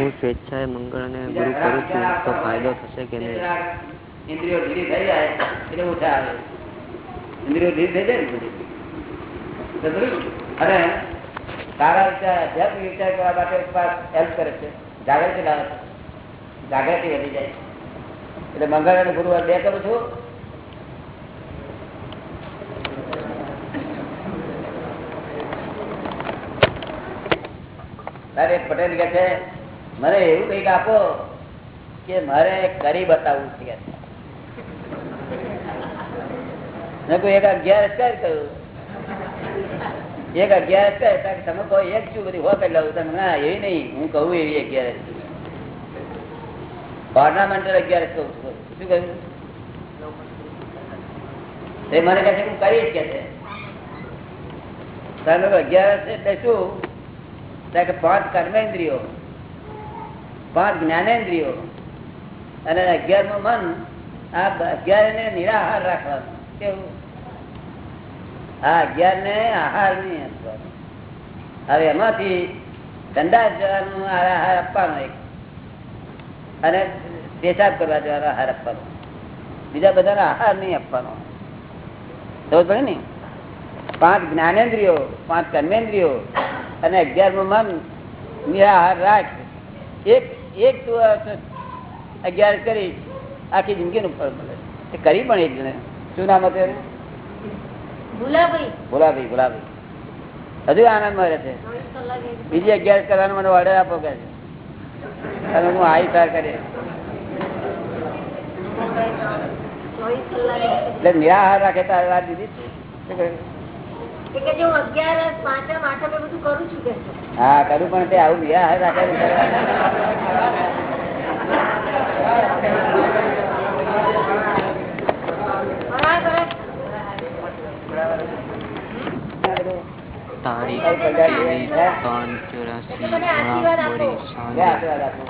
હું સ્વેચ્છાએ મંગળ અને ગુરુ કરું છું, તો ફાયદો થશે કે નહીં? ઇન્દ્રિયો ઢીલી થઈ જાય, એટલે ઓછા આવે. ઇન્દ્રિયો ઢીલી થઈ જાય ને અને સારા વિચાર આધ્યાત્મિક વિચાર કરવા માટે હેલ્પ કરે છે. જાગૃતિ લાવે છે. જાગૃતિ વધી જાય. એટલે મંગળ અને ગુરુવાર બે કરું છું. તારે પટેલ કે છે મને એવું કંઈક આપો કે મારે કરી બતાવવું છે. અગિયાર કર કહ્યું અગિયાર શું કહ્યું? એ મને કહે છે હું કરીશ કે છે. તમે અગિયાર એટલે શું? પાંચ કર્મેન્દ્રિયો. પાંચ જ્ઞાનેન્દ્રિયો. અને અગિયારમું મન, આ અગિયાર ને નિરાહાર રાખવાનું. કેવું? આ અગિયાર ને આહાર નહીં હવે એમાંથી ઠંડા જવાનું આહાર આપવાનો એક. અને પેશાબ કરવા જવાનો આહાર આપવાનો. બીજા બધાનો આહાર નહીં આપવાનો. ખબર પડે ને? પાંચ જ્ઞાનેન્દ્રિયો, પાંચ કર્મેન્દ્રિયો અને અગિયારમું મન નિરાહાર રાખ. એક એક અગિયાર કરી આખી જિંદગીનું ફળ મળે. કરી પણ એક જણે શું નામ હતું? ભૂલાભાઈ. ભોલાભાઈ ભોલાભાઈ. હજુ આનંદ મળે છે. બીજી અગિયાર કરવાનો મને ઓર્ડર આપો કે છે. અને હું આઈ સાર કરીએ. એટલે નિરાહાર રાખે તારે વાત દીધી હું કરું છું કે હા કરું પણ તે આવું નિરાહાર રાખે તારીખ ત્રેવીસ ત્રણ ચોરાસી લે સાંજે. આશીર્વાદ આપો.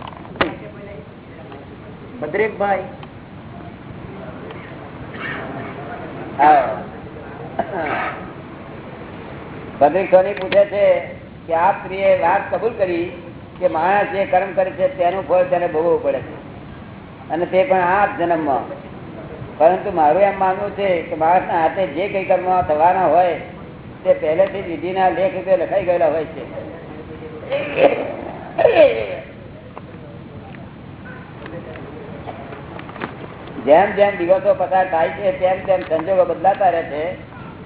આવો. સોની પૂછે છે કે આ સ્ત્રીએ વાત કબૂલ કરી કે માણસ જે કર્મ કરે છે તેનું ફળ તેને ભોગવવું પડે છે અને તે પણ આ જન્મમાં પરંતુ મારું એમ માનવું છે કે માણસના હાથે જે કંઈ કર્મ થવાના હોય, તે પહેલેથી વિધિના લેખ રૂપે લખાઈ ગયેલા હોય છે જેમ જેમ દિવસો પસાર થાય છે, તેમ તેમ સંજોગો બદલાતા રહે છે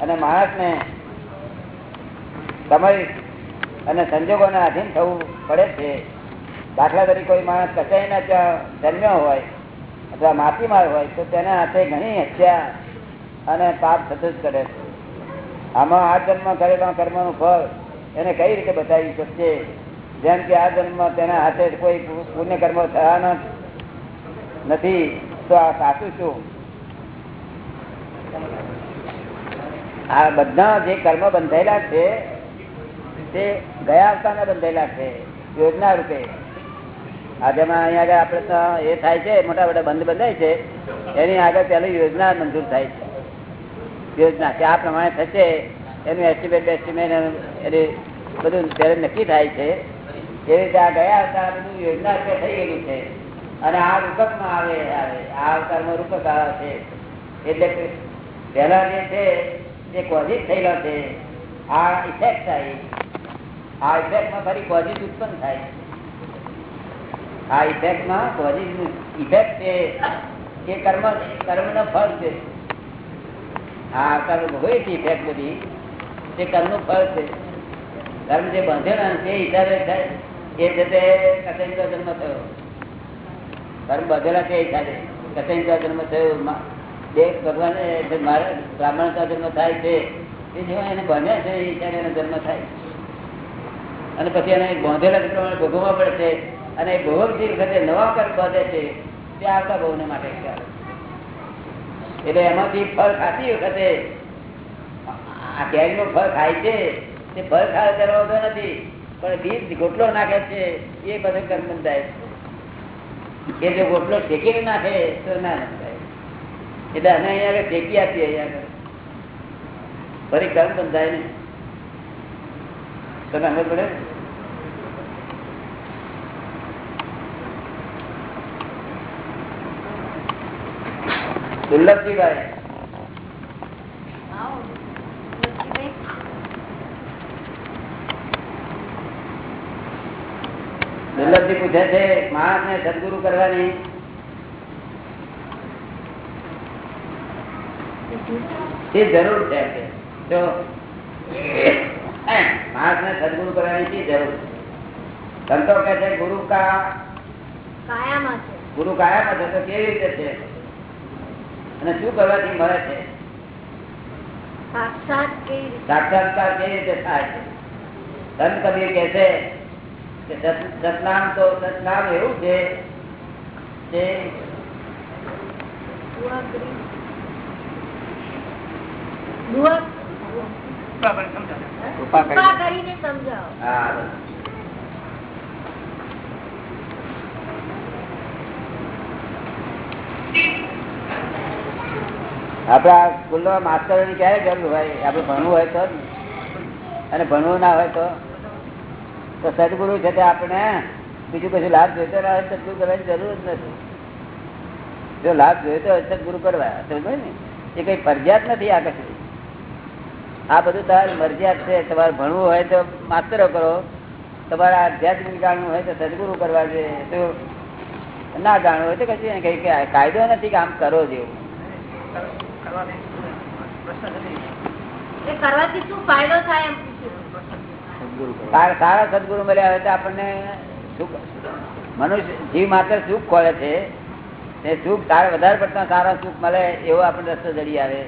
અને માણસને સમય અને સંજોગોને આધીન થવું પડે છે. દાખલા તરીકે કોઈ માણસ કચાઈના ત્યાં જન્મ્યો હોય અથવા માટીમાર હોય તો તેના હાથે ઘણી હત્યા અને પાપ થતું જ કરે છે. આમાં આ જન્મ કરેલા કર્મનું ફળ એને કઈ રીતે બતાવી શકશે જેમ કે આ જન્મ તેના હાથે કોઈ પુણ્ય કર્મ થવાના નથી, તો આ સાચું શું? આ બધા જે કર્મ બંધાયેલા છે તે ગયા અવતારના બંધાયેલા છે, યોજના રૂપે. આ જેમાં અહીંયા આગળ આપણે તો એ થાય છે, મોટા મોટા બંધ બંધાય છે, એની આગળ પહેલી યોજના મંજૂર થાય છે. યોજના કે આ પ્રમાણે થશે, એનું એસ્ટિમેટ એસ્ટિમેટ એને બધું ત્યારે નક્કી થાય છે. એ રીતે આ ગયા હતા બધું યોજના થઈ ગયેલી છે, અને આ રૂપકમાં આવે આવે. આ અવતારમાં રૂપક આવે છે. એટલે પહેલા જે છે તે કોઝિટ થયેલો છે, આ ઇફેક્ટ થાય. આ ઇફેક્ટમાં ફરી કોઝિસ ઉત્પન્ન થાય. આ ઇફેક્ટમાં કોઝિસ ઇફેક્ટ છે એ કર્મ, કર્મનો ફળ છે. આ કર્મ હોય છે ઇફેક્ટ બધી, તે કર્મનું ફળ છે. કર્મ જે બાંધેલા તે હિસાબે થાય. એ છે તે કસંગનો જન્મ થયો. કર્મ બાંધેલા તે હિસાબે. કસંગ જન્મ થયો. દેવ ભગવાન મારા બ્રાહ્મણ જન્મ થાય છે. એ જેવા એને બન્યા છે એ હિસાબે જન્મ થાય. અને પછી એને બાંધેલા પ્રમાણે ભોગવવા પડે છે. અને એ ભોગવતી વખતે નવા કર બાંધે છે. તે આવતા ભવને માટે એટલે એમાંથી ફળ ખાતી વખતે આ કેરીનું ફળ ખાય છે. તે ફળ ખાય વાંધો નથી. પણ બીજ ગોટલો નાખે છે. એ બધું કર્મ બંધાય છે. એ જો ગોટલો શેકીને નાખે તો ના બંધાય એટલે અમે અહીંયા આગળ શેકી આપીએ અહીંયા આગળ. ફરી કર્મ બંધાય ને. તમે સમજ પડે? દુર્લભજીભાઈ. દુર્લભજી પૂછે છે માણસ ને સદગુરુ કરવાની. એ જરૂર છે માણસ ને સદગુરુ કરવાની શી જરૂર સંતો કે છે ગુરુ કા ગુરુ કાયામાં છે તો કેવી રીતે છે? અને શું કરવાથી મળે છે? સાક્ષાત્કાર કેવી રીતે થાય છે? સંત કબીર કે છે કે સતનામ તો સતનામ એવું છે કે દુઆ કૃપા કૃપા કરી કરીને સમજાવો. હા. આપડા સ્કૂલમાં માસ્ટરોની ક્યારે જરૂર હોય આપડે ભણવું હોય તો અને ભણવું ના હોય તો. તો સદગુરુ છે તે આપણે બીજું કશું લાભ જોઈતો ના હોય સદગુરુ કરવાની જરૂર જ નથી. જો લાભ જોઈતો હોય સદગુરુ કરવા. સમજો ને? એ કઈ ફરજિયાત નથી આ કશું. આ બધું તમારી મરજિયાત છે. તમારે ભણવું હોય તો માસ્તરો કરો. તમારે આધ્યાત્મિક જાણવું હોય તો સદગુરુ કરવા જોઈએ. તો ના જાણવું હોય તો કશું કઈ કાયદો નથી કે આમ કરો જેવું. સારા સદગુરુ મળ્યા હોય તો આપણને સુખ મનુષ્ય જીવ માત્ર સુખ ખોલે છે. તે સુખ તારે વધારે પડતા સારા સુખ મળે એવો આપણને રસ્તો જડી આવે.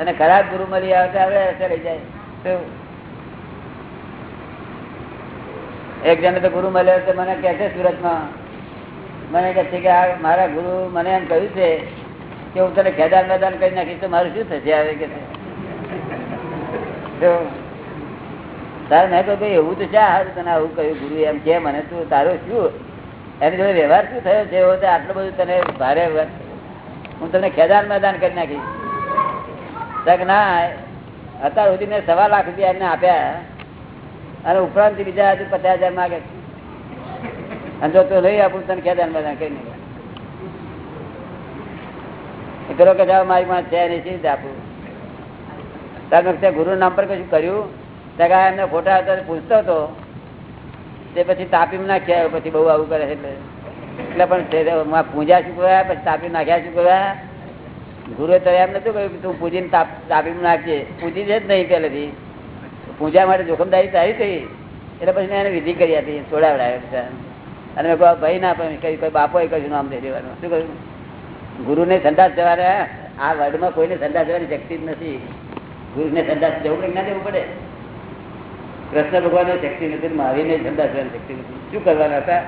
અને ખરાબ ગુરુ મળી આવે તો હવે જાય. એક જણ તો ગુરુ મળ્યો તો મને કહે છે સુરતમાં, મને કહે છે કે આ મારા ગુરુ મને એમ કહ્યું છે કે હું તને ખેદાન મેદાન કરી નાખીશ તો મારું શું થશે? આવે કે તારે મેં કહ્યું, એવું તો છે હારું તને આવું કહ્યું ગુરુ એમ કે મને તું તારો શું? એની જોડે વ્યવહાર શું થયો છે? આટલું બધું તને ભારે હું તને ખેદાન મેદાન કરી નાખીશ. ના અત્યાર સુધી મેં સવા લાખ રૂપિયા એમને આપ્યા. અને ઉપરાંત બીજા હજુ પચાસ હજાર માગે. અને જો તો લઈ આપું તને ખેદાન બધા કઈ નહીં. કરો કે જાઓ, મારી પાસે છે નહીં, સીધ આપું. તમે તે ગુરુ નામ પર કશું કર્યું? ત્યાં એમને ખોટા હતા પૂછતો હતો તે પછી તાપી નાખ્યા, પછી બહુ આવું કરે એટલે. એટલે પણ પૂજા શું કરવા પછી તાપી નાખ્યા શું કરવા ગુરુએ તો એમ નતું કહ્યું તું પૂજીને તાપ નાખજે. પૂજી જ નહીં પહેલેથી. પૂજા માટે જોખમદારી તારી થઈ. એટલે પછી મેં એને વિધિ કરી હતી છોડાવડાવ્યા અને મેં કહ્યું ભાઈ ના પણ કહ્યું, કોઈ બાપોએ કહ્યું નામ દઈ દેવાનું. શું કહ્યું? ગુરુને સંદાસ જવાને આ વર્લ્ડમાં કોઈને સંદાસ જવાની શક્તિ જ નથી. ગુરુને સંદાસ જવું પડે ના જવું પડે. કૃષ્ણ ભગવાન શક્તિ નથી, મહાવીરને સંદાસ જવાની શક્તિ નથી. શું કરવાના હતા?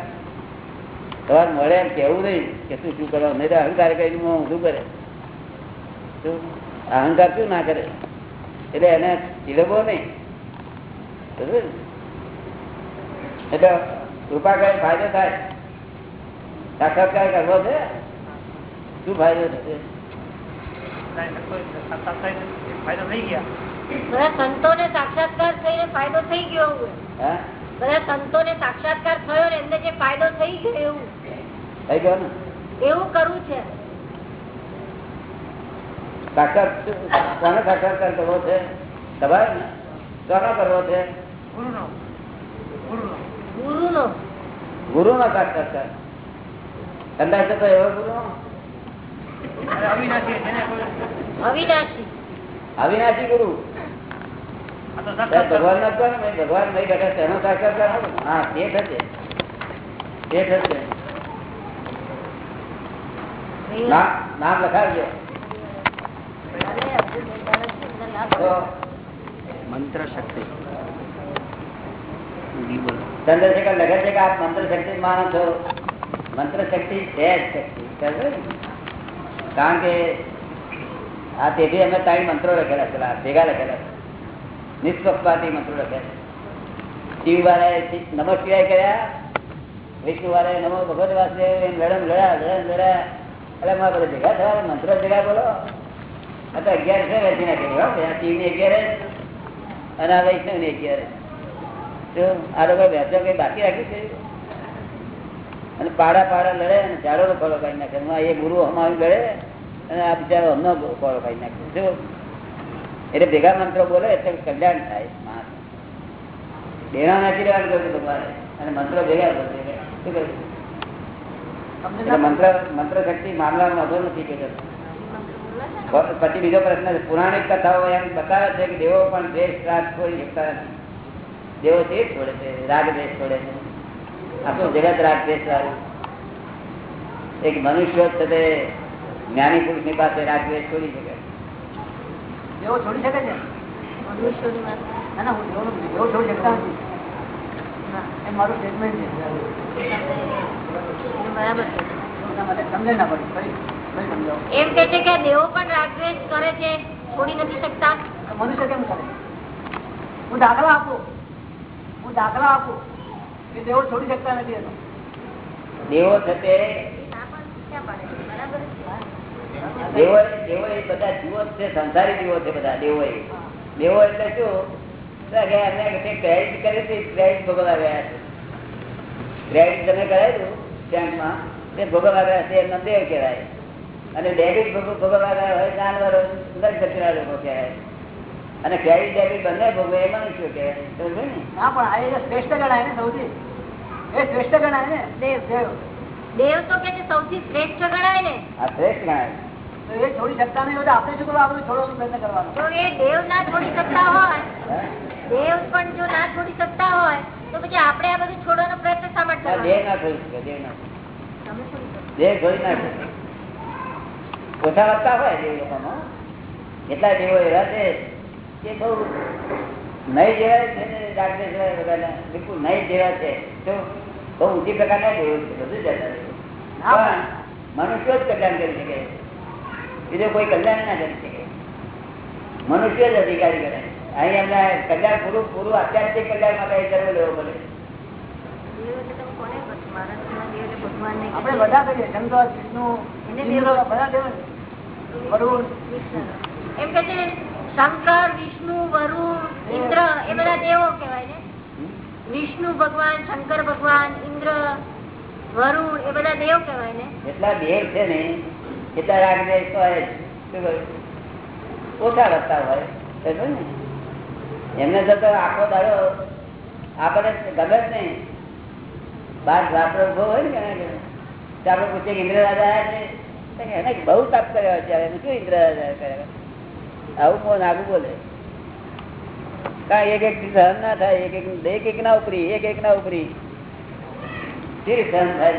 તમારે મળે એમ કેવું નહીં કે શું શું કરવાનું? નહીં અહંકાર કરીને હું શું કરે? અહંકાર શું ના કરે? એટલે એને ચીડવો નહીં. એટલે કૃપા કરે ફાયદો થાય. સાક્ષાત્કાર કરવો છે? શું ફાયદો થશે બધા સાક્ષાત્કાર થઈને ફાયદો થઈ ગયો બધા સંતોને સાક્ષાત્કાર થયો ને એમને જે ફાયદો થઈ ગયો એવું. થઈ ગયો ને? એવું કરવું છે. સાક્ષાત કોને સાક્ષાત્કાર કરવો છે? તમારે ને કોનો કરવો છે? ગુરુ નો સાક્ષાત્કાર કંદાય તો એવો ગુરુ અવિનાશી અવિનાશી. ગુરુ? ભગવાન ના ને ભગવાન નહીં બેઠા છે એનો સાક્ષાત્કાર હા તે થશે તે થશે ના- નામ લખાવજો. મંત્ર શક્તિ ચંદ્રશેખર લખે છે કે આપ મંત્ર શક્તિ માનો છો? મંત્ર શક્તિ છે જ શક્તિ? કારણ કે આ તેથી અમે ત્રણ મંત્રો લખેલા છે ભેગા લખેલા છે. નિષ્પક્ષપાતી મંત્રો લખ્યા શિવ વાળાએ નમઃ શિવાય કર્યા વિષ્ણુ વાળાએ નમો ભગવત વાસુદેવ લડ્યા લડ્યા એટલે મારા બધા ભેગા થયા, મંત્રો ભેગા બોલો. તો અગિયાર છે વેચી અગિયાર અને આ અગિયાર લોકો કઈ બાકી રાખ્યું છે? અને પાડા પાડા લડે અને ઝાડો ફળો કાઢી નાખે. એ ગુરુ અમારું લડે અને આ બિચારો અમનો કોળો કાઢી નાખે. જો એટલે ભેગા મંત્રો બોલે એટલે કલ્યાણ થાય માણસ. દેણા નાખી દેવાનું કહ્યું તમારે અને મંત્રો ભેગા શું કહ્યું મંત્ર મંત્ર શક્તિ માનવાનો વધુ નથી કે પછી બીજો પ્રશ્ન પુરાણિક કથાઓ એમ બતાવે છે કે દેવો પણ દેશ રાગ છોડી શકતા નથી. દેવો તે છોડે છે રાગ દેશ છોડે છે. આખું જગત રાગ દેશ વાળું. એક મનુષ્ય છે તે જ્ઞાની પુરુષની પાસે રાગ દેશ છોડી શકે. દેવો છોડી શકે છે? ના ના હું એવો નથી. એવો છોડી શકતા એ મારું સ્ટેટમેન્ટ છે. બરાબર છે. સમજણ ના પડી એમ કે છે કે દેવો પણ રાગદ્વેષ કરે છે છોડી નથી શકતા. મનુષ્ય કેમ કરે? હું દાખલા આપું. હું દાખલા આપું. કે દેવો છોડી શકતા નથી એનો. દેવો છે તે ના પણ ક્યાં પાડે છે? બરાબર છે. દેવો દેવો એ બધા જીવો છે સંસારી જીવો છે બધા દેવો એ. દેવો એટલે શું? ક્રેડિટ કરે છે ક્રેડિટ ભોગવવા ગયા છે. ક્રેડિટ તમે કરાવ્યું બેંકમાં તે ભોગવવા ગયા છે એમનો દેવ કહેવાય. અને ડેબિટ ભોગવવાના હોય જાનવરો નરકચરા લોકો કહેવાય. અને ક્રેડિટ ડેબિટ બંને ભોગવે એ મનુષ્યો કહેવાય ને? ના પણ આ એ શ્રેષ્ઠ ગણાય ને સૌથી. એ શ્રેષ્ઠ ગણાય ને? દેવ દેવ. દેવ તો કે સૌથી શ્રેષ્ઠ ગણાય ને. આ શ્રેષ્ઠ ગણાય. તો એ છોડી શકતા નહીં હોય આપણે શું કરવું આપણે છોડવાનો પ્રયત્ન કરવાનો. જો એ દેવ ના છોડી શકતા હોય દેવ પણ જો ના છોડી શકતા હોય તો પછી આપણે આ બધું છોડવાનો પ્રયત્ન શા માટે આ ના છોડી શકે દેહ ના તમે છોડી શકો. ઓછા વધતા હોય દેવ લોકોનો. કેટલા દેવો એવા છે કે બહુ નહીં જેવા છે ને ડાક્ટર જેવા બધાના. બિલકુલ નહીં જેવા છે. તો બહુ ઊંચી પ્રકારના દેવો છે બધું જતા. પણ મનુષ્યો જ કલ્યાણ કરી શકે. બીજો કોઈ કલ્યાણ ના કરી શકે. મનુષ્ય જ અધિકારી કરે અહીં એમના કલ્યાણ પૂરું પૂરું અત્યારથી કલ્યાણ માટે જન્મ લેવો પડે દેવ એટલે તમે કોને કહો છો? મહારાષ્ટ્રના દેવ એટલે ભગવાનને કહે આપણે બધા કરીએ. શંકર વિષ્ણુ. બધા દેવ. વરુણ. એમ કે છે શંકર વિષ્ણુ વરુણ ઇન્દ્ર એ બધા દેવો કહેવાય ને. વિષ્ણુ ભગવાન શંકર ભગવાન ઇન્દ્ર વરુણ એ બધા દેવ કહેવાય ને. એટલા દેવ છે ને એટલા રાગદ્વેષ તો હોય? ઓછા રસ્તા હોય. ને? એમને તો આખો દાડો આપણે ગમે જ નહીં. બાર રાત્રે ઊભો હોય ને આપડે પૂછે કે ઇન્દ્ર રાજા એને બહુ તપ કર્યો અત્યારે. શું ઇન્દ્ર રાજા કર્યા આવું મોન આગું બોલે. કારણ એક એક સહન ના થાય, એક એક એક એક ના ઉપરી, એક એક ના ઉપરી. સહન થાય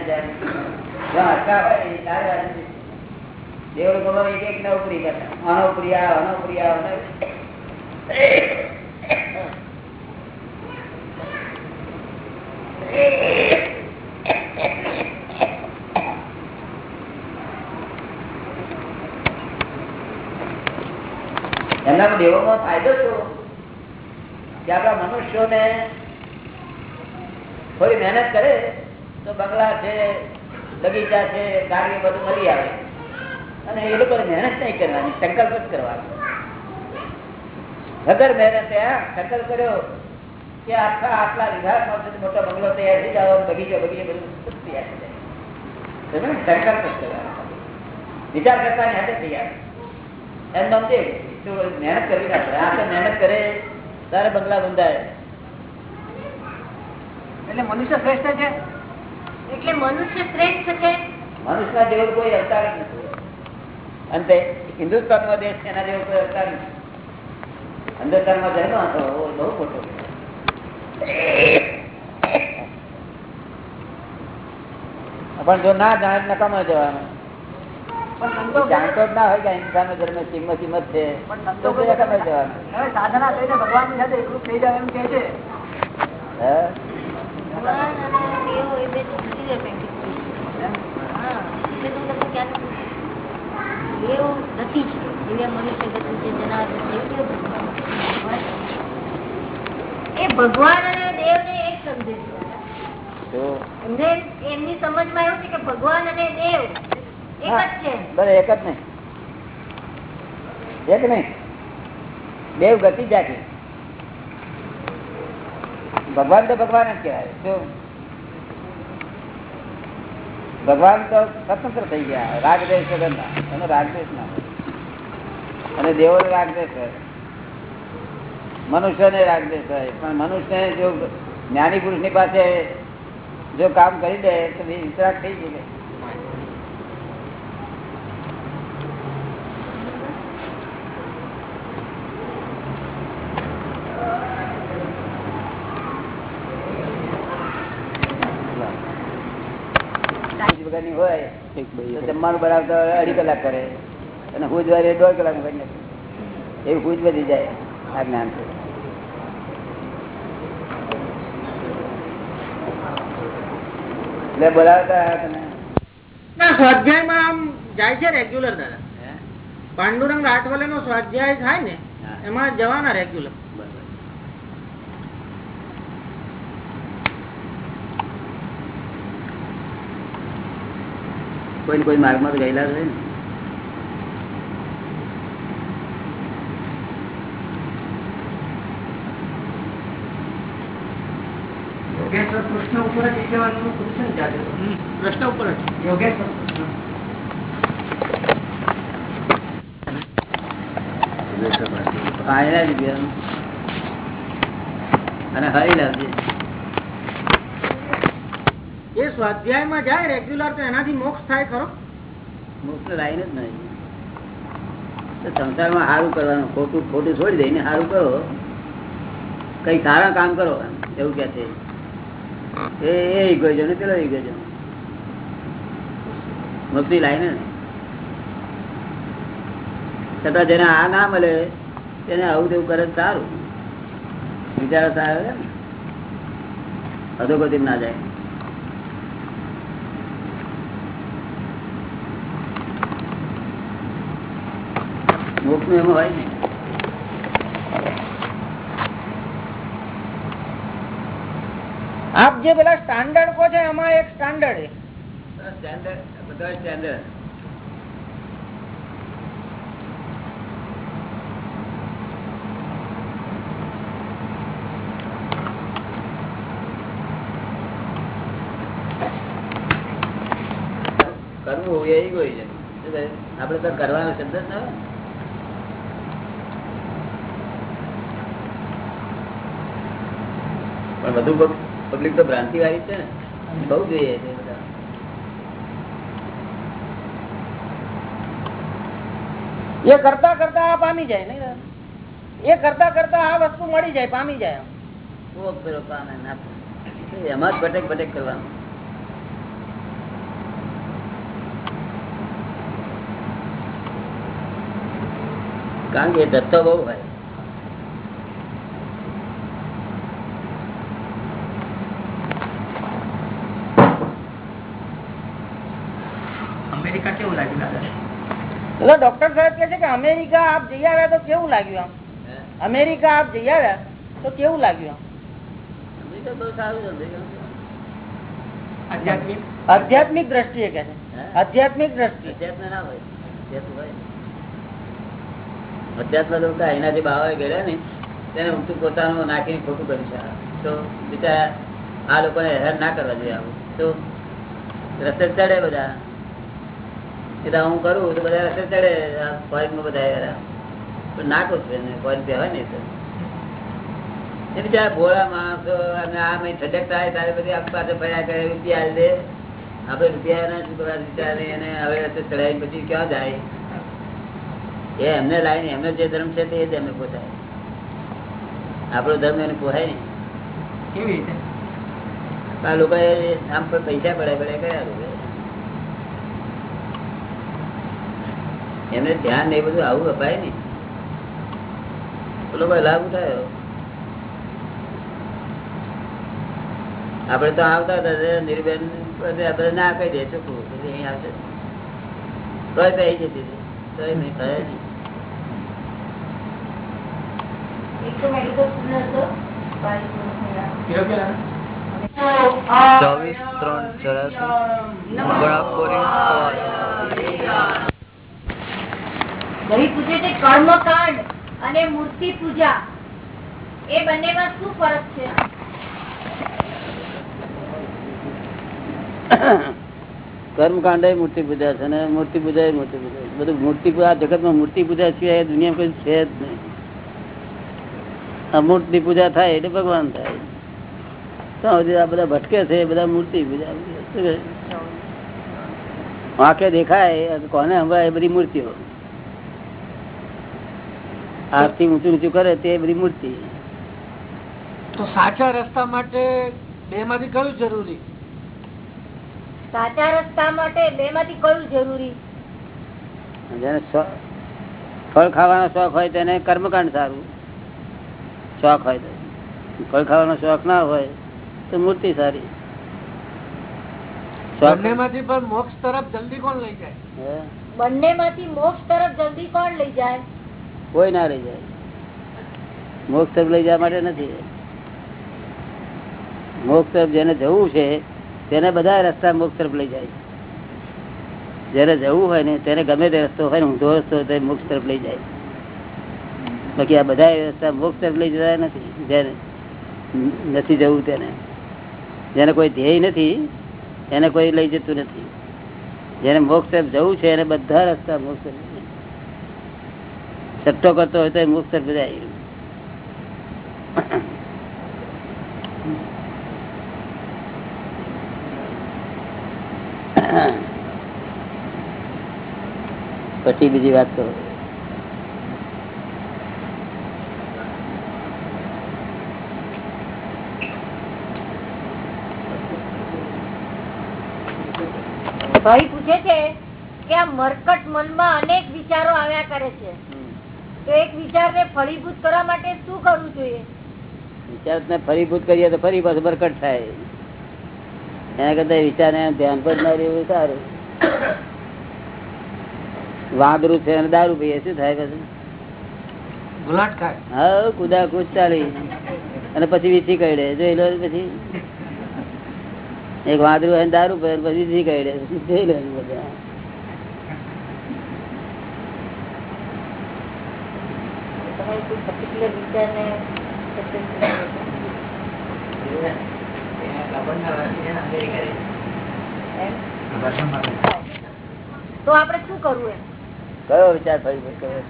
દેવ લોકો એક એક ના ઉપરી કરતા આનો આવ, આનો આનો એમના દેવોમાં ફાયદો શું? કે આપણા મનુષ્યોને થોડી મહેનત કરે તો બંગલા છે, બગીચા છે, ગાડીઓ બધું મળી આવે. અને એ લોકોને મહેનત નહીં કરવાની, સંકલ્પ જ કરવાનો. વગર મહેનત સંકલ્પ કર્યો કે આખા આટલા વિભાગમાં મોટો બંગલો તૈયાર થઈ જાવ, બગીચો બગીચો બધું તૈયાર થઈ જાય. સંકલ્પ જ કરવાનો. વિચાર કરતા હાથે તૈયાર. એમ સમજે મહેનત કરી નાખે પડે. મહેનત કરે તારે બંગલા બંધાય. એટલે મનુષ્ય શ્રેષ્ઠ છે? એટલે મનુષ્ય શ્રેષ્ઠ છે મનુષ્ય જેવો કોઈ અવતાર નથી. અંતે હિન્દુસ્તાન નો દેશ એના જેવો કોઈ અવતાર નથી. હિન્દુસ્તાનમાં જન્મ હતો બહુ મોટો પણ જો ના જાણે નકામો જવાનું. જાણતો જ ના હોય કે હિન્દુસ્તાનનો ધર્મ કિંમત કિંમત છે. તો સંતો તે નકામો જવાનો? હવે સાધના કરીને ભગવાનની સાથે એકરૂપ થઈ જાય એમ કે છે. ભગવાન અને દેવ ને એક સમજે છે એમને એમની સમજમાં એવું છે કે ભગવાન અને દેવ એક જ નહીં. એક નહીં. દેવ ગતિ જાગે. ભગવાન તો ભગવાન જ કહેવાય. શું? ભગવાન તો સ્વતંત્ર થઈ ગયા. રાગદેશ વગરના એનો રાગદેશ ના અને દેવો રાગદેશ હોય મનુષ્યને રાગદેશ હોય પણ મનુષ્યને જો જ્ઞાની પુરુષની પાસે જો કામ કરી દે તો વિતરાગ થઈ શકે બીજી વગરની હોય એક તો ભાઈ જમવાનું બનાવતા અઢી કલાક કરે. અને હું જ દોઢ કલાક હું જ વધી જાય આ જ્ઞાન એટલે બોલાવતા તમે? ના સ્વાધ્યાયમાં આમ જાય છે રેગ્યુલર દાદા. પાંડુરંગ આઠવલે નો સ્વાધ્યાય થાય ને એમાં જવાના રેગ્યુલર બરાબર. કોઈ ને કોઈ માર્ગમાં તો ગયેલા છે ને. યોગેશ્વર કૃષ્ણ ઉપર જ જાતે ઉપર જ. યોગેશ્વર અને હરી લાવજે એ સ્વાધ્યાયમાં જાય રેગ્યુલર તો એનાથી મોક્ષ થાય ખરો? મોક્ષ લાઈન જ નહીં. સંસારમાં સારું કરવાનું, ખોટું ખોટું છોડી દઈને સારું કરો. કઈ સારા કામ કરો એવું કે છે. એ એ ગયો ને પેલો ઇગોઇઝમ મુક્તિ લાઈન જ છતાં જેને આ ના મળે, તેને આવું તેવું કરે સારું. વિચારો સારા અધોગતિ ના જાય. મોક્ષનું એમાં હોય ને આપ જે પેલા સ્ટાન્ડર્ડ કહો છો એમાં એક સ્ટાન્ડર્ડ સ્ટેન્ડર્ડ બધા સ્ટેન્ડર્ડ કરવું એ ઇગોઇઝમ. છે કહે? આપડે તો કરવાનો શબ્દ જ ના હોય ને. પણ વધુ પબ્લિક તો ભ્રાંતિ વાળી છે ને. બહુ જોઈએ છે એ કરતા કરતા આ પામી જાય નહીં એ કરતા કરતા આ વસ્તુ મળી જાય પામી જાય એમાં જ ભટેક ભટેક કરવાનું. કારણ કે દત્તો બહુ હોય અમેરિકા કેવું લાગ્યું દાદા ડોક્ટર સાહેબ કે છે કે અમેરિકા આપ જઈ આવ્યા તો કેવું લાગ્યું આમ? અમેરિકા આપ જઈ આવ્યા તો કેવું લાગ્યું આમ. આધ્યાત્મિક? આધ્યાત્મિક દ્રષ્ટિએ કે છે? આધ્યાત્મિક દ્રષ્ટિએ. અધ્યાત્મ લોકો એના જે બાવા ગયા ને તેને ઊંચું પોતાનું નાખીને ખોટું કર્યું છે તો બીજા આ લોકોને હેરાન ના કરવા જોઈએ આવું. તો રસ્તે ચડે બધા. સીધા હું કરું તો બધા રસ્તે ચડે ફોરેનમાં બધા. પણ નાખું છું એને ફોરેન કહેવાય ને એ તો. એ બિચારા ભોળા માણસો અને આ મેં ઠડક થાય તારે બધી આપ પાસે ફર્યા કરે રૂપિયા દે. આપડે રૂપિયા ના ચૂકવા વિચારે હવે રસ્તે ચડાવી પછી ક્યાં જાય? એ એમને લાવીને એમનો જે ધર્મ છે તે જ એમને આપણો ધર્મ એને પોહાય ને કેવી રીતે? આ લોકો આમ પર પૈસા પડે પડે કર્યા લોકો. એમને ધ્યાન ને બધું આવું અપાય ને લોકો લાભ ઉઠાયો આપડે તો આવતા હતા નિર્બેન આપડે ના કહી દે ચોખ્ખું અહીં આવશે. તોય તો જતી તોય નહીં કહે નહીં. ચોવીસ ત્રણ ચોરાસી ભાઈ પૂછે છે કર્મકાંડ અને મૂર્તિ પૂજા. એ બંનેમાં શું ફરક છે? કર્મકાંડ મૂર્તિ પૂજા છે અને મૂર્તિ પૂજા એ મૂર્તિ પૂજા બધું મૂર્તિ પૂજા જગતમાં મૂર્તિ પૂજા સિવાય દુનિયા કોઈ છે જ નહીં. આ મૂર્તિ પૂજા થાય એટલે ભગવાન થાય. આ બધા ભટકે છે બધા મૂર્તિ પૂજા? આંખે દેખાય, કોને હમણાં એ બધી મૂર્તિઓ. આરતી ઊંચું ઊંચું કરે તે બધી મૂર્તિ. તો સાચા રસ્તા માટે બે માંથી કયું જરૂરી? સાચા રસ્તા માટે બે માંથી કયું જરૂરી? જેને ફળ ખાવાનો શોખ હોય તેને કર્મકાંડ સારું. શોખ હોય તો. ફળ ખાવાનો શોખ ના હોય તો મૂર્તિ સારી. બંને માંથી પણ મોક્ષ તરફ જલ્દી કોણ લઈ જાય? હે? બંને માંથી મોક્ષ તરફ જલ્દી કોણ લઈ જાય? કોઈ ના લઈ જાય. મોક્ષ તરફ લઈ જવા માટે નથી. મોક્ષ તરફ જેને જવું છે, તેને બધા રસ્તા મોક્ષ તરફ લઈ જાય જેને જવું હોય ને, તેને ગમે તે રસ્તો હોય ને, ઊંધો રસ્તો તો મોક્ષ તરફ લઈ જાય. બાકી આ બધા રસ્તા મોક્ષ તરફ લઈ જતા નથી. જેને નથી જવું તેને. જેને કોઈ ધ્યેય નથી, એને કોઈ લઈ જતું નથી. જેને મોક્ષ તરફ જવું છે, એને બધા રસ્તા મોક્ષ તરફ. સટ્ટો કરતો હોય તો એ મુક્ત જાય. પછી બીજી વાત કરો. ભાઈ પૂછે છે કે આ મરકટ મનમાં અનેક વિચારો આવ્યા કરે છે. તો એક વિચારને ફળીભૂત કરવા માટે શું કરવું જોઈએ? વિચારને ફળીભૂત કરીએ તો ફરી પાછું બરકટ થાય. એના કરતા વિચારને ધ્યાન પર ના રહેવું સારું. વાંદરું છે અને દારૂ પીએ શું થાય પછી? ગુલાટ ખાય. હા કુદા કુદ ચાલી. અને પછી વીછી કઈ જોઈ લો પછી. એક વાંદરું હોય દારૂ પીએ પછી વીછી કઈ પછી જોઈ લો બધા તમારે કોઈ પર્ટિક્યુલર તો આપણે શું કરવું એમ? કયો વિચાર કર્યો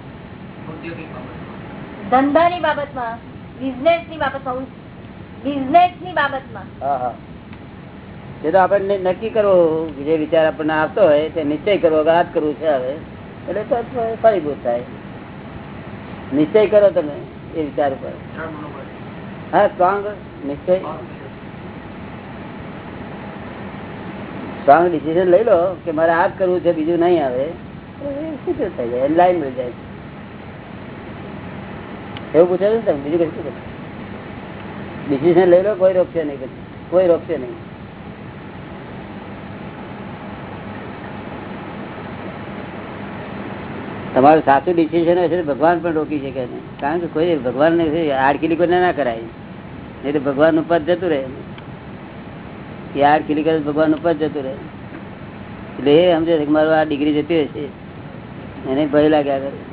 ધંધાની બાબતમાં બિઝનેસની બાબતમાં બિઝનેસની બાબતમાં. માં જે તો આપણે નક્કી કરવો જે વિચાર આપણને આવતો હોય તે નિશ્ચય કરવો કે આ જ કરવું છે હવે. એટલે તો ફળીભૂત થાય. નિશ્ચય કરો તમે એ વિચાર ઉપર હા, સ્ટ્રોંગ નિશ્ચય. સ્ટ્રોંગ ડિસિઝન લઈ લો કે મારે આ કરવું છે, બીજું નહીં આવે. શું થઈ જાય લાઈન મળી જાય. એવું પૂછે છે ને તમે? બીજું કશું ડિસિઝન લઈ લો, કોઈ રોકશે નહીં કોઈ રોકશે નહીં. તમારું સાચું ડિસિઝન હશે ભગવાન પણ રોકી શકે નહીં કારણ કે કોઈ ભગવાન આડકીલી કોઈને ના કરાય. નહીં તો ભગવાન ઉપર જતું રહે. એ આડકીલી કરે ભગવાનનું ભગવાન ઉપર જતું રહે. એટલે એ સમજે મારું આ ડિગ્રી જતી હશે એને ભય લાગ્યા કરે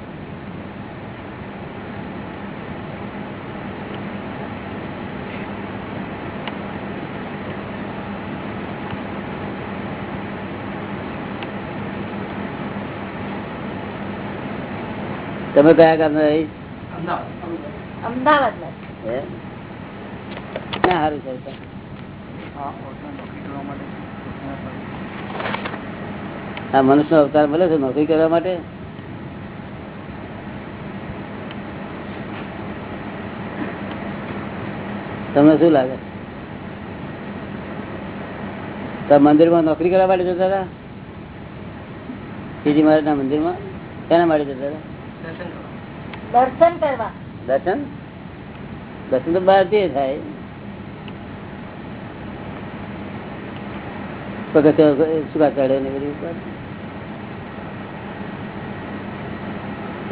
તમે કયા ગામના રહી? અમદાવાદ. ના સારું સર. આ મનુષ્ય નો અવતાર મળે છે નોકરી કરવા માટે? તમને શું લાગે? મંદિરમાં નોકરી કરવા માટે જતા હતા? મહારાજ ના મંદિરમાં શેના માટે જતા હતા? દર્શન કરવા. દર્શન દર્શન? તો ભારતીય થાય.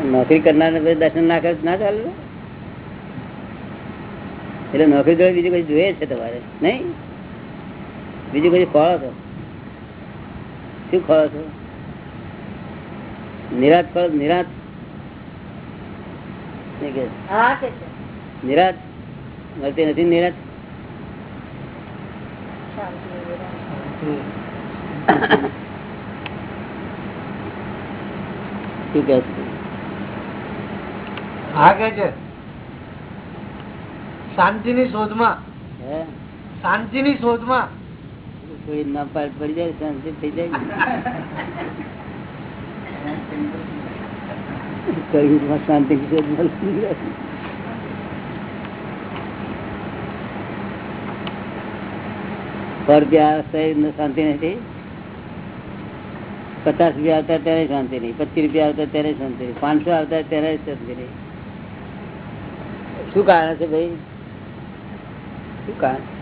નોકરી કરનાર દર્શન ના કરે ના ચાલે? એટલે નોકરી જોડે બીજું કઈ જોઈએ છે તમારે નહીં? બીજું કઈ ખોળો છો? શું ખોળો છો? નિરાશ ખોળો નિરાશ નિરાજ મળતી નથી નિરાજ શું કે હા કે છે. શાંતિ ની શોધમાં. શાંતિ ની શોધમાં. કોઈ ના પાડ પડી જાય શાંતિ થઈ જાય. કયું શાંતિ પર ત્યાં શાંતિ નથી પચાસ રૂપિયા આવતા ત્યારે શાંતિ નહીં પચીસ રૂપિયા આવતા ત્યારે શાંતિ નહીં પાંચસો આવતા ત્યારે શાંતિ નહીં શું કારણ છે ભાઈ શું કારણ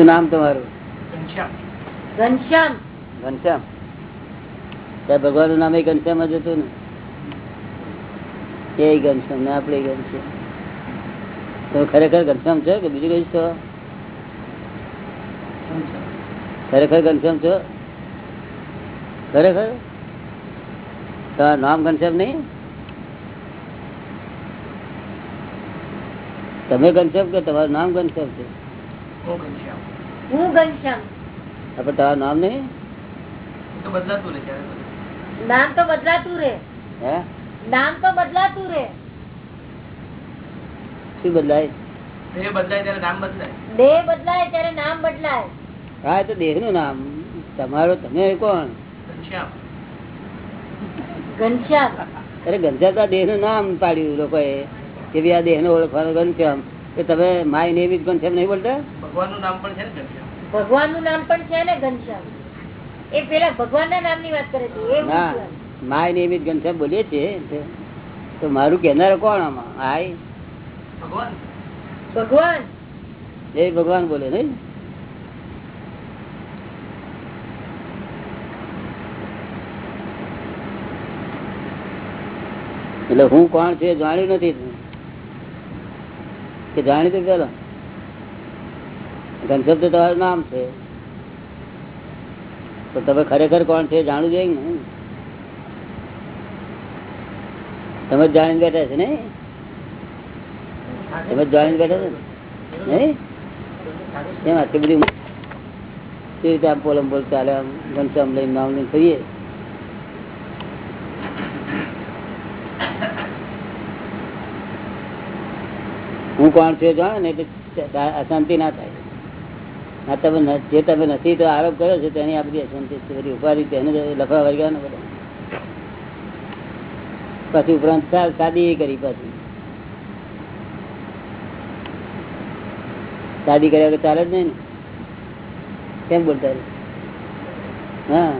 શું નામ તમારું? ઘનશ્યામ. ઘનશ્યામ. ત્યાં ભગવાનનું નામ એ ઘનશ્યામ જ હતું ને? એ ઘનશ્યામ ને આપણે ઘનશ્યામ. તમે ખરેખર ઘનશ્યામ છો કે બીજું કઈ છો? ખરેખર ઘનશ્યામ છો? ખરેખર? તમારું નામ ઘનશ્યામ નહીં? તમે ઘનશ્યામ કે તમારું નામ ઘનશ્યામ છે? હું ઘનશ્યામ. આપણે તમારું નામ નહીં? નામ તો બદલાતું રે હે? નામ તો બદલાતું રે શું બદલાય? એ બદલાય ત્યારે નામ બદલાય. દેહ બદલાય ત્યારે નામ બદલાય. હા એ તો દેહનું નામ. તમારો તમે કોણ? ઘનશ્યામ. અરે ઘનશ્યામ દેહનું નામ પાડ્યું લોકોએ કે આ દેહ નો ઓળખવાનો ઘનશ્યામ. કે તમે માય નેમ ઇઝ ઘનશ્યામ નહીં બોલતા? ભગવાનનું નામ પણ છે ને ઘનશ્યામ? ભગવાનનું નામ પણ છે ને ઘનશ્યામ? એ પેલા ભગવાન ના નામની વાત કરે છે એ ના માય નેમ ઇઝ ઘનશ્યામ બોલીએ છીએ તો મારું કહેનાર કોણ આમાં? હાય ભગવાન. ભગવાન. એ ભગવાન બોલે નહીં? એટલે હું કોણ છે જાણ્યું નથી. કે જાણી તું પેલા ઘનશબ્દ તમારું નામ છે. તો તમે ખરેખર કોણ છે જાણવું જોઈએ ને તમે જ જાણીને બેઠા છે ને તમે જ જાણીને બેઠા છે નહીં? એમ આટલી બધી કેવી રીતે આમ પોલમ પોલ ચાલે આમ? ઘનશ્યામ લઈને નામ લઈને ફરીએ? હું કોણ છું જાણે અશાંતિ ના થાય. તમે જે તમે નથી તો આરોપ કર્યો છે, તેની આ બધી અશાંતિ બધી ઉપાધિ તેને લખવા વર્ગ્યા ને બધા પછી ઉપરાંત શાદી કરી પછી. શાદી કર્યા ચાલે જ નહીં ને. કેમ બોલતા? હા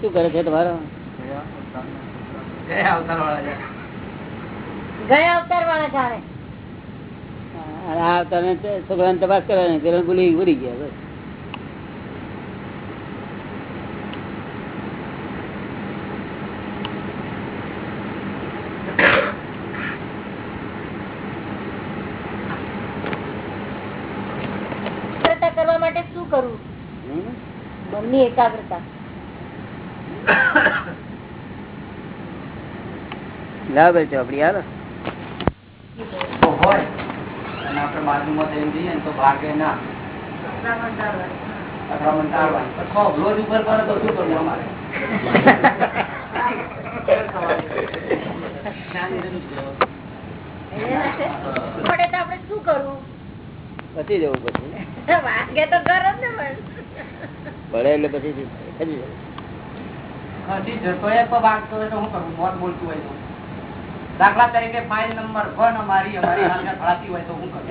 શું કરે છે તમારો? ગયા અવતાર વાળા છે ગયા અવતાર વાળા જાણે આ તને છોકરાને તપાસ કરે ને ભૂલી ભૂલી ગયા બસ. કરવા માટે શું કરવું? મનની એકાગ્રતા. લાવ ચોપડી હાલો. હોય. અને આપણે બાજુમાં થઈને જઈએ તો ભાગે ના. અથડામણ ટાળવાની. અથવા રોજ ઉપર કરે તો શું કરવું અમારે? પડે તો આપણે શું કરવું? પછી જવું પછી. પડે એટલે પછી હજી જતો તો ભાગતો હોય તો હું કરું મોત બોલતું હોય તો. દાખલા તરીકે ફાઇલ નંબર વન અમારી અમારી હાલને ફળાતી હોય તો હું કરું.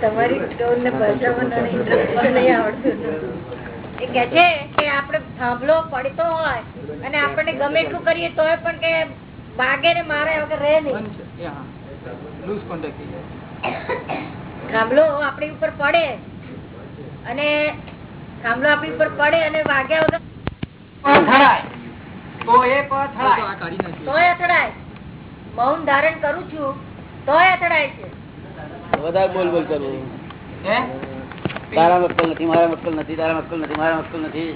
તમારી ટોન ને ભાષામાં નહીં આવડતું. કે છે કે આપણે થાંભલો પડતો હોય અને આપણને ગમે એટલું કરીએ તોય પણ કે વાગે ને મારે વગર રહે નહીં. થાંભલો આપણી ઉપર પડે. અને થાંભલો આપણી ઉપર પડે અને વાગ્યા વગર અથડાય તો એ અથડાય તોય અથડાય મૌન ધારણ કરું છું તોય અથડાય છે. વધારે બોલ બોલ કરવું હે? તારા મક્કલ નથી મારા મક્કલ નથી તારા મક્કલ નથી મારા મક્કલ નથી.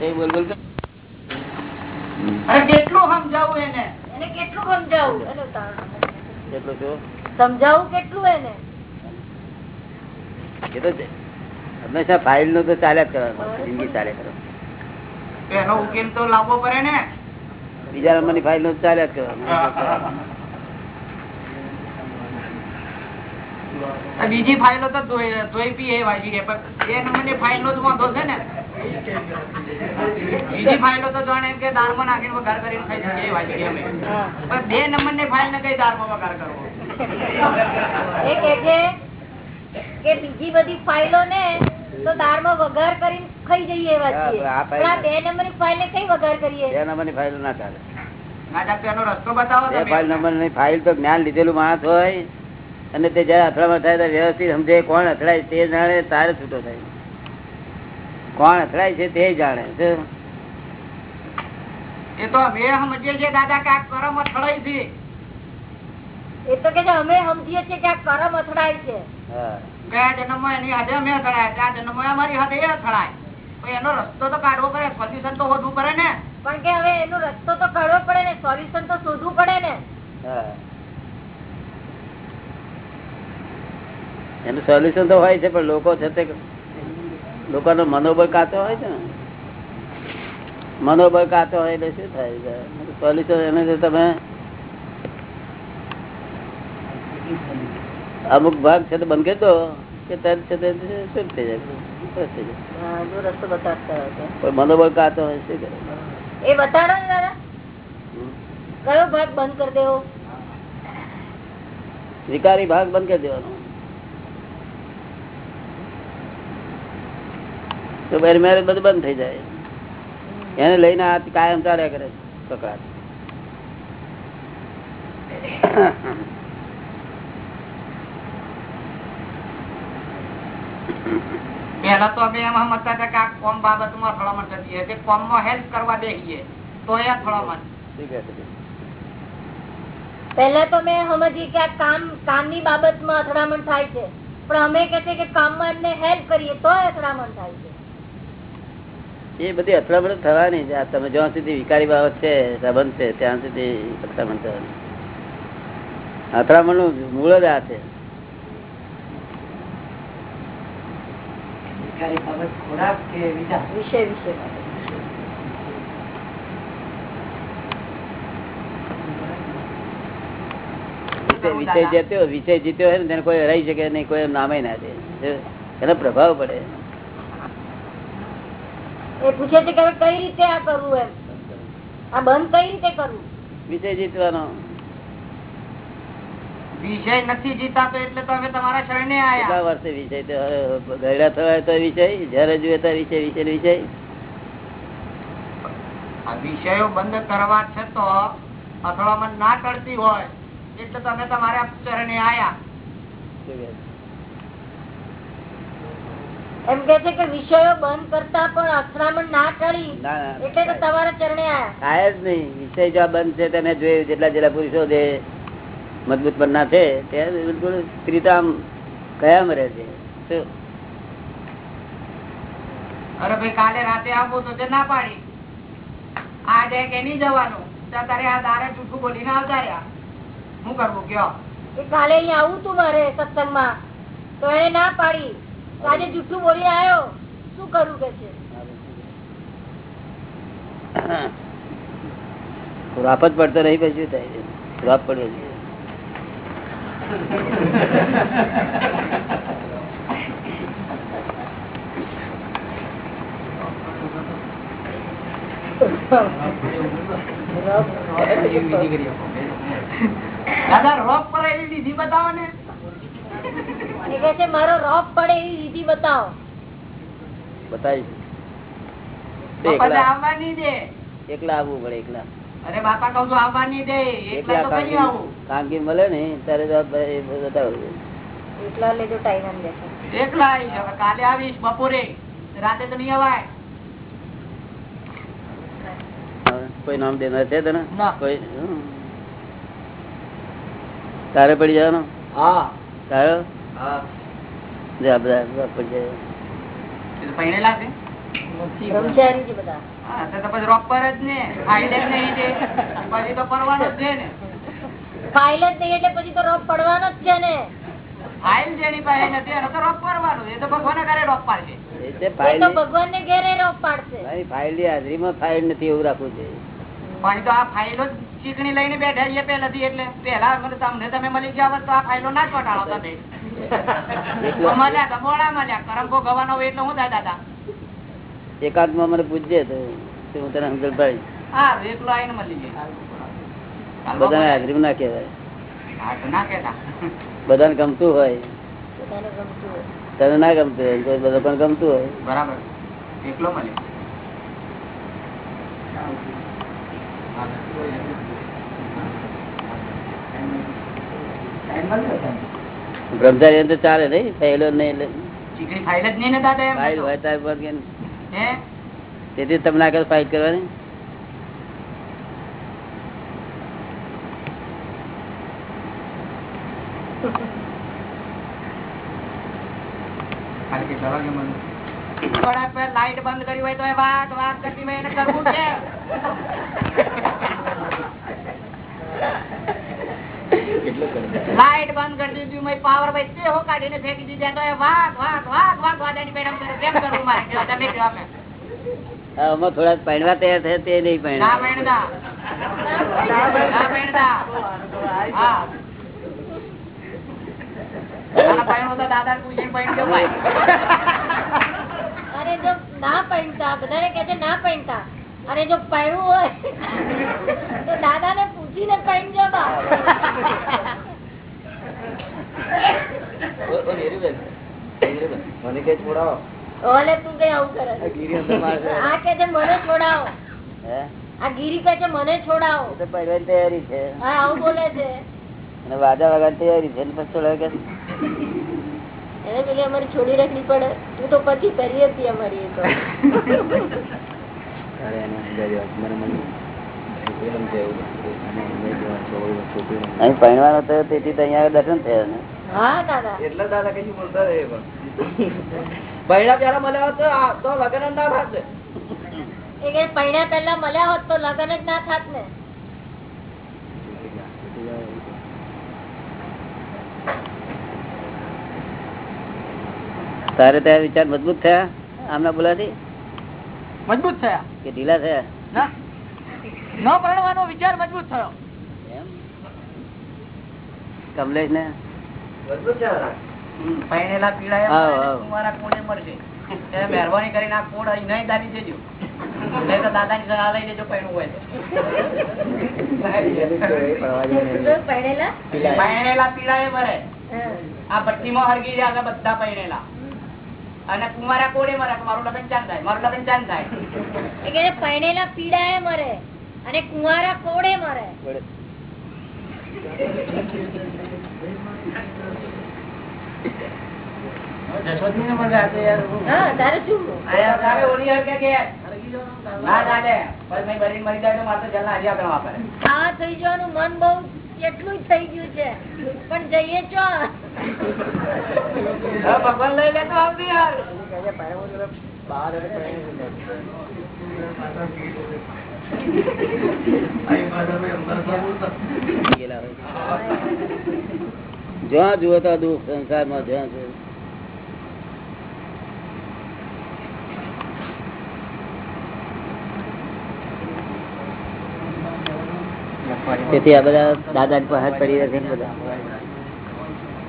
એ બોલ બોલ કર. અરે કેટલું સમજાવું એને? એને કેટલું સમજાવું? એને ઉતાવળ. એટલું શું? સમજાવું કેટલું એને? એ તો હંમેશા ફાઇલનું તો ચાલ્યા જ કરવાનું જિંદગી ચાલ્યા કરો એનો ઉકેલ તો લાવવો પડે ને. બીજા નંબરની ફાઇલનું ચાલ્યા જ કરવાનું. બીજી ફાઇલો તો ધોઈ પી એ વાજી ગયા પણ એ નંબરની ફાઇલ નો જ વાંધો છે ને. બીજી ફાઇલો તો જાણે એમ કે દાળમાં નાખીને વઘાર કરીને ખાઈ શકીએ એ વાંચી અમે. પણ બે નંબરની ફાઇલ ને કઈ દાળમાં વઘાર કરવો? કે બીજી બધી ફાઇલો ને તો દાળમાં વઘાર કરીને ખાઈ જઈએ એવા છીએ. આ પણ આ ફાઇલ- બે ને કઈ વઘાર કરીએ? બે નંબરની ફાઇલ ના ચાલે. ના બે ફાઇલ નંબરની તો જ્ઞાન લીધેલું માણસ હોય. અને તે જયારે અથડામણ થાય ત્યારે વ્યવસ્થિત સમજે કોણ અથડાય તે જાણે તારે છૂટો થાય. કોણ અથડાય છે તે જાણે છે એ તો અમે સમજીએ છીએ દાદા કે આ કરમ અથડાય છે. એ તો કે અમે સમજીએ છીએ કે આ કરમ અથડાય છે. એની અથડાયા છે અમારી હાથે એ અથડાય. એનો રસ્તો તો કાઢવો પડે સોલ્યુશન તો હોધવું પડે ને. પણ કે હવે એનો રસ્તો તો કાઢવો પડે ને સોલ્યુશન તો શોધવું પડે ને. એનું સોલ્યુશન તો હોય છે પણ લોકો છે તે લોકોનો મનોબળ કાચો હોય છે ને. મનોબળ કાચો હોય એટલે શું થાય સોલ્યુશન એને તમે અમુક ભાગ છે તો બંધ કરી દો કે તરત છે શું થઈ જાય? મનોબળ કાતો હોય કરે? એ બતાડો ને દાદા. કયો ભાગ બંધ કરી દેવો? વિકારી ભાગ બંધ કરી દેવાનો. તો બેર મેરેજ બધું બંધ થઈ જાય. એને લઈને આ કાયમ ચાલ્યા કરે કકડાટ. પહેલા તો અમે એમ સમજતા હતા કે આ કોમ બાબતમાં અથડામણ થતી હોય કોમમાં હેલ્પ કરવા બેસીએ તો એ અથડામણ પહેલા તો મેં સમજી કે આ કામ કામની બાબતમાં અથડામણ થાય છે. પણ અમે કે છે કે કામમાં એમને હેલ્પ કરીએ તો અથડામણ થાય છે. એ બધી અથડામણ થવાની છે. તમે જ્યાં સુધી વિકારી બાબત છે સંબંધ છે ત્યાં સુધી અથડામણ થવાની. અથડામણનું મૂળ જ આ છે. વિષય વિશે વિષય- જીત્યો વિષય જીત્યો હોય ને તેને કોઈ હરાઈ શકે નહીં કોઈ એમ નામે ના દે. એનો પ્રભાવ પડે. એ પૂછે છે કે કઈ રીતે આ કરવું એમ? આ બંધ કઈ રીતે કરવું? વિષય જીતવાનો. વિષય નથી જીતાતો એટલે તો અમે તમારા શરણે આયા. વર્ષે વિષય તો ગયડા થવાય તો વિષય જયારે જોઈએ તો વિષય વિષય ને વિષય વિષયો બંધ કરવા છે તો અથડામણ ના કરતી હોય એટલે તમે તમારા ચરણે આયા. એમ કે છે કે વિષયો બંધ કરતા પણ અથડામણ ના ના. એટલે તમારા ચરણે આયા. આયા જ નહીં. વિષય જો બંધ છે તમે જોયું જેટલા જેટલા પુરુષો જે મજબૂત બનના છે તે બિલકુલ સ્ત્રીતા આમ કયામ રહે છે. અરે ભાઈ કાલે રાતે આવવું તો તે ના પાડી. આજે કે નહીં જવાનું. તારે આ દારે જૂઠું બોલીને આવતા રહ્યા. શું કરવું કયો? કાલે અહીંયા આવું તું મારે સત્સંગમાં. તો એને ના પાડી. આજે જુઠ્ઠું બોલી આવ્યો. શું કરું કે છે? ખોરાપ જ પડતો રહી પછી થાય ખોરાપ પડવો જોઈએ. દાદા રોપ પર એવી વિધિ બતાવો ને. એ છે મારો રોપ પડે એવી વિધિ બતાવો. બતાવી એકલા આવવું પડે એકલા. અરે બાપા કઉ છું આવવાની દે એટલે તો કઈ આવું. કામગીરી મળે ને ત્યારે જ આ એ બતાવું એટલા લેજો ટાઈમ દેખાય એકલા આવીશ હવે કાલે આવીશ બપોરે. રાતે તો નહીં અવાય. કોઈ નામ દેનાર છે તને? કોઈ હમ. તારે પડી જવાનો? હા. તારો? હા. જા બધા પડી જાય. છે બધા? હા તો તો પછી રોક પર જ ને ફાઇલ જ નહીં પછી તો પરવાનો જ છે ને. ફાઇલ જ નહીં એટલે પછી તો રોપ પડવાનો જ છે ને. ફાઇલ જેની પાસે નથી એનો તો એ તો ભગવાન પાડશે. ભગવાન ને ઘેરે રોપ પાડશે. ફાઇલની હાજરીમાં ફાઇલ નથી એવું રાખવું છે પણ તો આ ફાઇલો જ ચીકણી લઈને બેઠા છીએ પેલાથી એટલે પેલા તમને તમે મળી ગયા તો આ ફાઇલો ના ચોટાડો તમે મળ્યા તો મોડા મળ્યા. કરમકો ગવાનો હોય એટલે હું થાય દાદા એકાંતમાં મને પૂછજે તો હું તને જાય બધાને હાજરીમાં ના કહેવાય. બધાને ગમતું હોય. તને ના ગમતું હોય તો બધા પણ ગમતું હોય. બરાબર. એકલો મળે. બ્રહ્મચારી ચાલે નહીં ફાઇલો નહીં એટલે. ફાઇલ જ નહીં ને દાદા ફાઇલ હોય તાર પર તેથી તમને આગળ ફાઇલ કરવાની? લાઈટ બંધ કરી હોય તો વાત વાત કરતી હોય એને કરવું છે. લાઈટ બંધ કરી દીધી મેં પાવર ભાઈ તે હો કાઢીને ફેંકી દીધા તો વાઘ વાઘ વાઘ વાઘ વાદાની મેડમ કરે કેમ કરવું મારે? તમે કહો અમે. થોડા પહેણવા તૈયાર થયા તે નહીં ના પહેણવા વેણદા ના વેણદા હા. નાના પાયણો તો દાદા પૂછીને પાયણ ગયો ભાઈ. અને જો ના પહેરતા બધાને કે ના પહેરતા અને જો પહેરવું હોય તો દાદા ને પૂછીને પહેરજો બા મને કે છોડાવો. ઓલે તું કઈ આવું કરે. આ કે છે. મને છોડાવો. હે? આ ગીરી કે છે મને છોડાવો. તો પહેરવાની તૈયારી છે. હા આવું બોલે છે. અને વાજા વગર તૈયારી છે ને પછી છોડાવે કે એને પેલી અમારી છોડી રાખવી પડે. તું તો પછી કરી હતી અમારી એ તો. મને મને. અહીં પહેણવાનો થયો તેથી અહીંયા દર્શન થયા ને. એટલે દાદા કઈ બોલતા રહે બૈરા પેલા મળ્યા હોત તો લગ્ન ના થાત ને. એ કે મળ્યા હોત તો લગન જ ના થાત ને. તારે ત્યાં વિચાર મજબૂત થયા? આમના બોલાથી? મજબૂત થયા. કે ઢીલા થયા? ના. ન પરણવાનો વિચાર મજબૂત થયો. કમલેશ ને. કુંવારા કોને મળશે? એ મહેરબાની કરીને આ કોડમાં નહીં દાબી દેજો. નહીં તો દાદાની સલાહ લઈ લેજો પૈણું હોય તો. તો પૈણેલા પૈણેલા મરે હા. આ ભઠ્ઠીમાં હરગી રહ્યા બધા પહેરેલા અને કુમારા કોડે મરે મારું લગ્ન ચાંદ થાય. મારું લગ્ન ચાંદ થાય. એ પીડા એ મરે અને કુંવારા કોડે મરે. મન બહુ કેટલું થઈ ગયું છે. પણ જઈએ ચો. ભગવાન લઈ આવતી યાર. જ્યાં જુઓ તો દુઃખ સંસારમાં જ્યાં જુઓ તેથી આ બધા દાદા પર હાથ પડી રહ્યા છે બધા.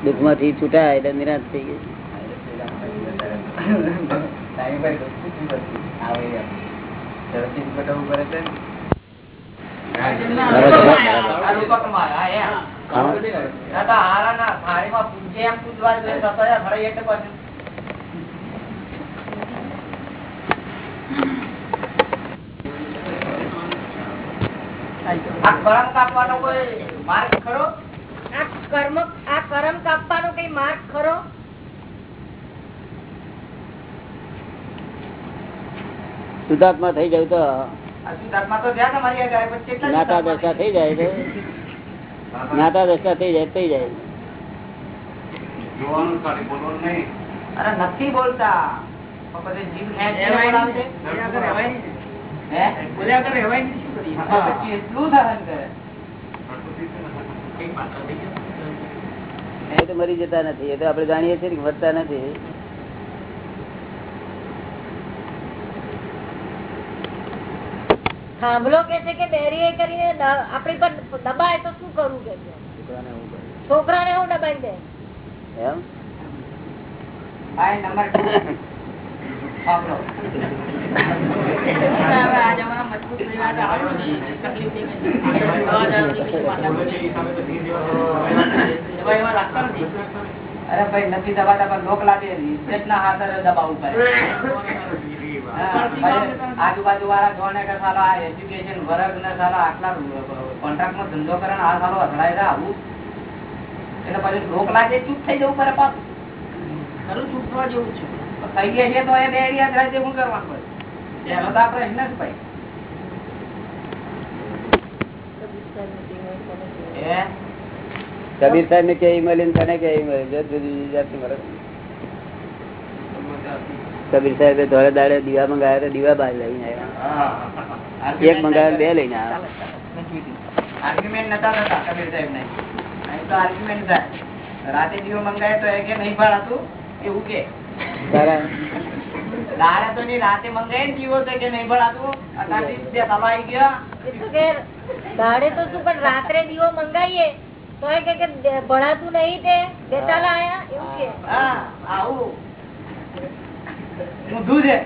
દુઃખમાંથી છૂટાય એટલે નિરાશ થઈ ગઈ. કાપવાનો કોઈ માર્ગ ખરો? આ કર્મ આ કરમ કાપવાનો કઈ માર્ગ ખરો? શુદ્ધાત્મા થઈ જાય તો આ શુદ્ધાત્મા તો જ્યાં તમારી આગળ આવ્યા, પણ કેટલા જ્ઞાતા દશા થઈ જાય તો જ્ઞાતા દશા થઈ જાય થઈ જાય. અરે નથી બોલતા. મરી જતા નથી. એ તો આપડે જાણીએ છીએ કે વધતા નથી. થાંભલો કે છે કે બેરી કરીને આપડી પર દબાય તો શું કરવું કે છે? છોકરાને એવું હું દબાઈ દે? એમ? નંબર. અરે ભાઈ નથી દબાતા પણ લોક લાગે ઇજ્જત ના હાથે દબાવવું પડે. આજુબાજુ વાળા જોને કે આ એજ્યુકેશન વર્ગ ને સાલા આટલા કોન્ટ્રાક્ટમાં ધંધો કરે આ સારો અથડાય આવું. એટલે પછી રોક લાગે ચૂપ થઈ જવું પડે પાછું. ખરું ચૂપ થવા જેવું છે. થઈ ગયા છે તો એ બે એરિયા થાય છે શું કરવાનું પડે એનો તો આપણે પ્રશ્ન જ ભાઈ કબીર સાહેબ ને કેવી મળી ને તને કે મળી? જુદી જાતની મળે. કબીર સાહેબે ધોળે દાડે દીવા મંગાવ્યા તો દીવા બાર લઈને આવ્યા. એક મંગાવ્યા બે લઈને આવ્યા. આર્ગ્યુમેન્ટ નતા થતા કબીર સાહેબ ને તો આર્ગ્યુમેન્ટ થાય. રાતે દીવો મંગાય તો એ કે નહીં ભાડાતું એવું કે. તારા તો નહીં રાતે મંગાય દીવો તો કે નહીં બે આવી ગયા. દાડે તો શું પણ રાત્રે દીવો મંગાવીએ તો એ કે કે ભણાતું નહીં તે એવું કે. હા આવું. ઊંધું છે.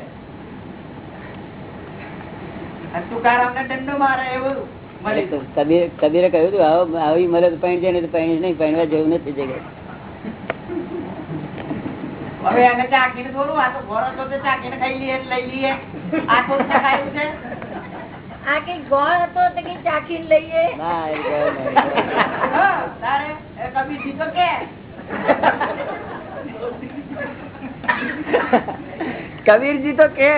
કબીરે કહ્યું હતું આવી તો પૈણ છે ને પૈણ નહીં પૈણવા જેવું નથી જગ્યા હવે એને ચાકીને થોડું આ તો ઘોડો તો ચાકીને ખાઈ લઈએ લઈ લઈએ. આ તો ખાયું છે? આ કઈ ગોળ હતો તો કઈ ચાખી લઈએ. ના એ કહે નહીં. હા, તારે એ કબીરજી તો કે? કબીરજી તો કે.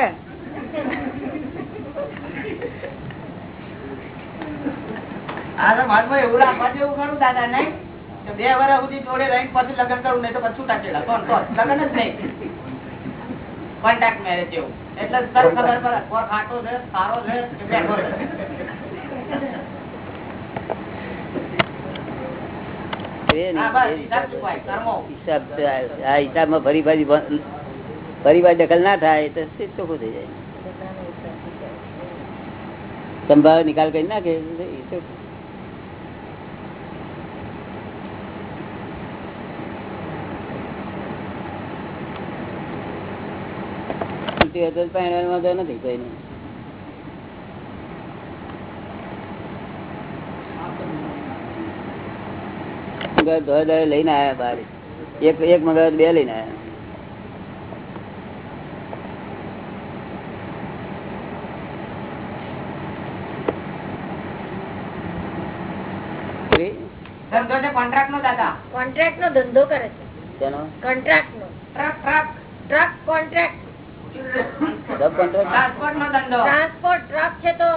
એવું બે વર્ષ સુધી જોડે રહીને પછી લગ્ન કરું નહીં તો પછી છૂટા કોણ કોણ? લગ્ન જ નહીં. કોન્ટેક્ટ મેરેજ જેવું એટલે તરત ખબર પડે કોણ ખાટો છે સારો કે બેઠો હિસાબ ફરી ફરી પાછી દખલ ના થાય તો તે ચોખ્ખું થઈ જાય. સંભાવ નિકાલ કરી નાખે. તો એ ચોખ્ખું. શાંતિ હોય તો પરણવાનો વાંધો નથી કોઈને. મગર ધોળે દાડે લઈને આયા બાર. એક એક મગર બે લઈને આયા. ધંધો છે કોન્ટ્રાક્ટ નો દાદા? કોન્ટ્રાક્ટ નો ધંધો કરે છે. શેનો? કોન્ટ્રાક્ટ નો. Truck truck truck contract? Transport નો ધંધો. ટ્રાન્સપોર્ટ ટ્રક છે તો.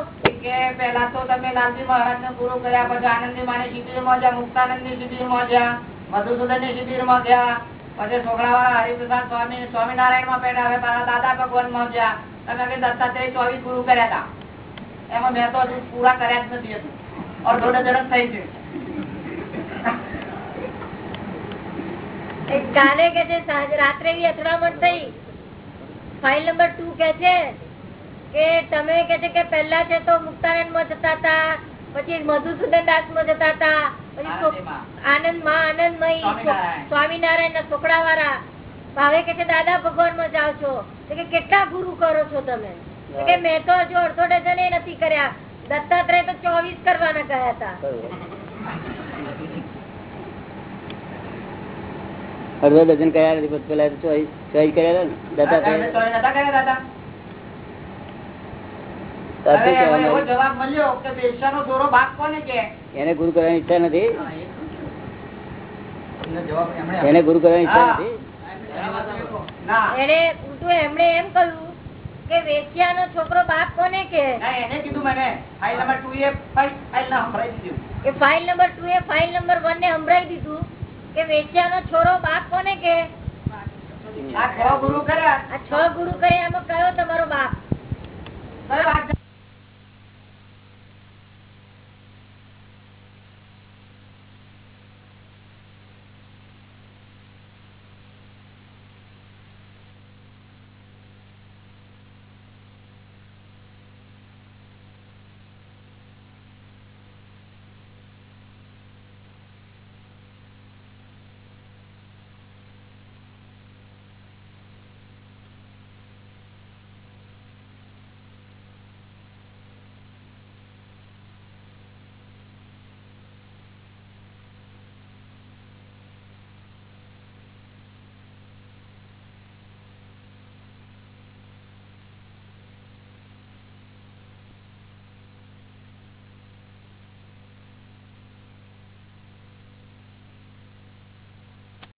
કે પેલા તો તમે લાલજી મહારાજ ને પૂરો કર્યા પછી આનંદી માને શિબિરમાં ગયા મુક્તાનંદની શિબિરમાં ગયા મધુસૂદનની શિબિરમાં ગયા પછી છોકરાવાળા હરિપ્રસાદ સ્વામી સ્વામિનારાયણમાં પહેલા હવે તારા દાદા ભગવાનમાં ગયા તમે કે દત્તાત્રેય ચોવીસ પૂરું કર્યા હતા એમાં મેં તો હજુ પૂરા કર્યા જ નથી હતું ઓર ડઝન જ થઈ છે એક કાલે કે છે રાત્રે એવી અથડામણ થઈ. ફાઇલ નંબર ટુ કે છે કે તમે કે છે કે પહેલા છે તો મુક્તાનંદમાં જતા હતા પછી મધુસૂદન દાસમાં જતા હતા પછી આનંદમાં આનંદમય સ્વામિનારાયણ. સ્વામિનારાયણ. ના છોકરા વાળા હવે કે છે દાદા ભગવાનમાં જાઓ છો. કે કેટલા ગુરુ કરો છો તમે? કે મેં તો હજુ અડધો ડઝન એ નથી કર્યા. દત્તાત્રેય તો ચોવીસ કરવાના ગયા હતા. અડધો ડઝન કર્યા નથી પેલા ચોઈસ કર્યા ને? દાદા એને ગુરુ કરવાની ઈચ્છા નથી? એનો જવાબ એમણે એને ગુરુ કરવાની ઈચ્છા નથી? ના. એને ઉલટું એમણે એમ કહ્યું કે વેચ્યાનો છોકરો બાપ કોને કે ના, એને કીધું મને ના ફાઇલ નંબર ટુ એ ફાઇલ નંબર વન ને સંભળાઈ દીધું. કે વેચ્યાનો છોરો બાપ કોને કે આ છ ગુરુ કર્યા. આ છ ગુરુ કર્યા એમાં કયો તમારો બાપ?